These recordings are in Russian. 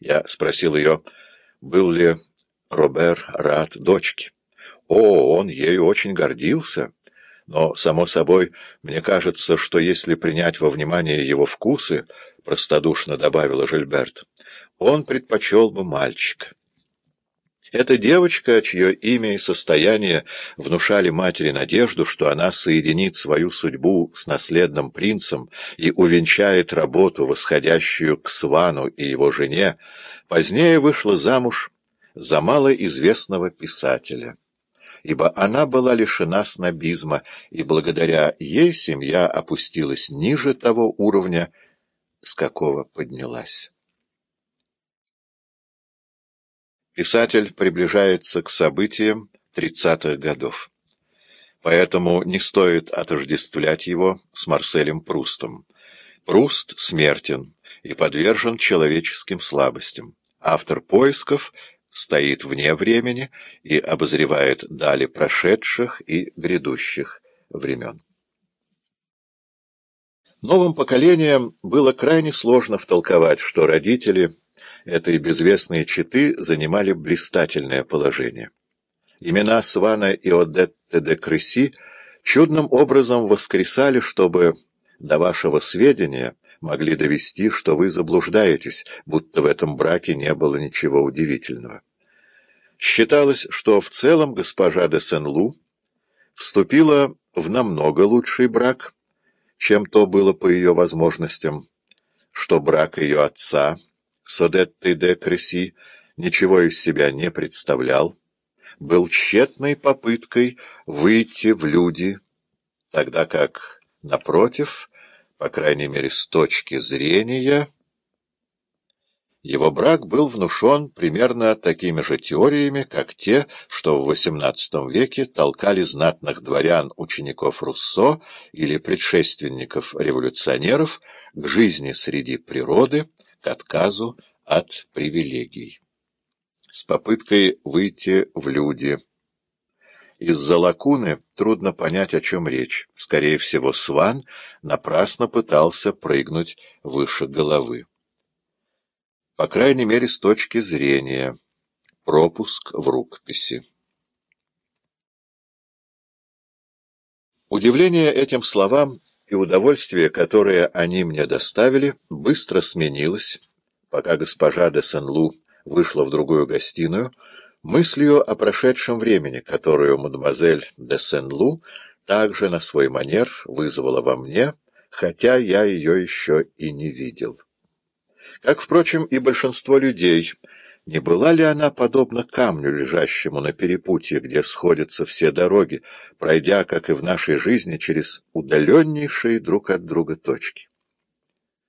Я спросил ее, был ли Робер рад дочке. О, он ею очень гордился. Но, само собой, мне кажется, что если принять во внимание его вкусы, простодушно добавила Жильберт, он предпочел бы мальчика. Эта девочка, чье имя и состояние внушали матери надежду, что она соединит свою судьбу с наследным принцем и увенчает работу, восходящую к Свану и его жене, позднее вышла замуж за малоизвестного писателя. Ибо она была лишена снобизма, и благодаря ей семья опустилась ниже того уровня, с какого поднялась. Писатель приближается к событиям 30-х годов. Поэтому не стоит отождествлять его с Марселем Прустом. Пруст смертен и подвержен человеческим слабостям. Автор поисков стоит вне времени и обозревает дали прошедших и грядущих времен. Новым поколениям было крайне сложно втолковать, что родители – этой безвестной четы занимали блистательное положение. Имена Свана и Одетте де Крыси чудным образом воскресали, чтобы до вашего сведения могли довести, что вы заблуждаетесь, будто в этом браке не было ничего удивительного. Считалось, что в целом госпожа де Сен-Лу вступила в намного лучший брак, чем то было по ее возможностям, что брак ее отца — Содетты де Креси ничего из себя не представлял, был тщетной попыткой выйти в люди, тогда как, напротив, по крайней мере с точки зрения, его брак был внушен примерно такими же теориями, как те, что в XVIII веке толкали знатных дворян, учеников Руссо или предшественников революционеров к жизни среди природы, к отказу от привилегий. С попыткой выйти в люди. Из-за лакуны трудно понять, о чем речь. Скорее всего, Сван напрасно пытался прыгнуть выше головы. По крайней мере, с точки зрения. Пропуск в рукописи. Удивление этим словам и удовольствие, которое они мне доставили, быстро сменилось, пока госпожа де Сен-Лу вышла в другую гостиную, мыслью о прошедшем времени, которую мадемуазель де Сен-Лу также на свой манер вызвала во мне, хотя я ее еще и не видел. Как, впрочем, и большинство людей, не была ли она подобна камню, лежащему на перепутье, где сходятся все дороги, пройдя, как и в нашей жизни, через удаленнейшие друг от друга точки?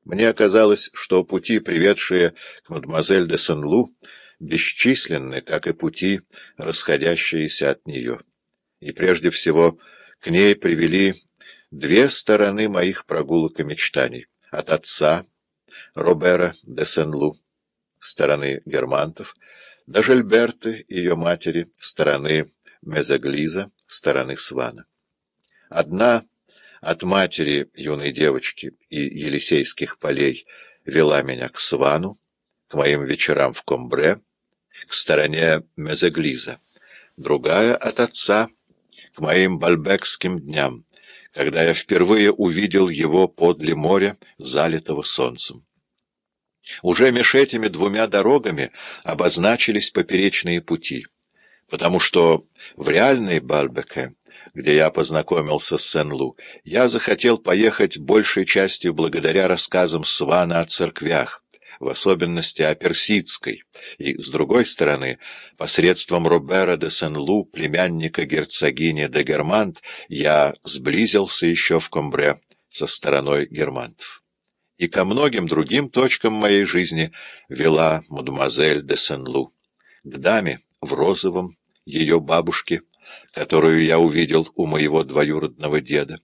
Мне казалось, что пути, приведшие к мадемуазель де Сен-Лу, бесчисленны, как и пути, расходящиеся от нее. И прежде всего к ней привели две стороны моих прогулок и мечтаний. От отца, Робера де Сен-Лу, стороны германтов, до Жильберты, ее матери, стороны Мезоглиза, стороны Свана. Одна от матери юной девочки и Елисейских полей вела меня к Свану, к моим вечерам в Комбре, к стороне Мезеглиза, другая от отца, к моим бальбекским дням, когда я впервые увидел его подле моря, залитого солнцем. Уже меж этими двумя дорогами обозначились поперечные пути, потому что в реальной Бальбеке где я познакомился с Сен-Лу, я захотел поехать большей частью благодаря рассказам Свана о церквях, в особенности о Персидской, и, с другой стороны, посредством Робера де Сен-Лу, племянника герцогини де Германт, я сблизился еще в Комбре со стороной германтов. И ко многим другим точкам моей жизни вела мадемуазель де Сен-Лу. К даме в розовом, ее бабушке, которую я увидел у моего двоюродного деда.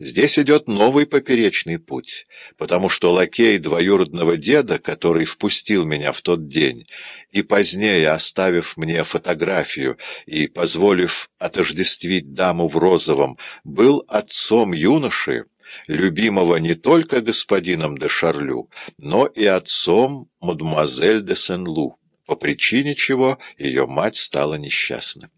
Здесь идет новый поперечный путь, потому что лакей двоюродного деда, который впустил меня в тот день, и позднее, оставив мне фотографию и позволив отождествить даму в розовом, был отцом юноши, любимого не только господином де Шарлю, но и отцом мадемуазель де Сен-Лу, по причине чего ее мать стала несчастна.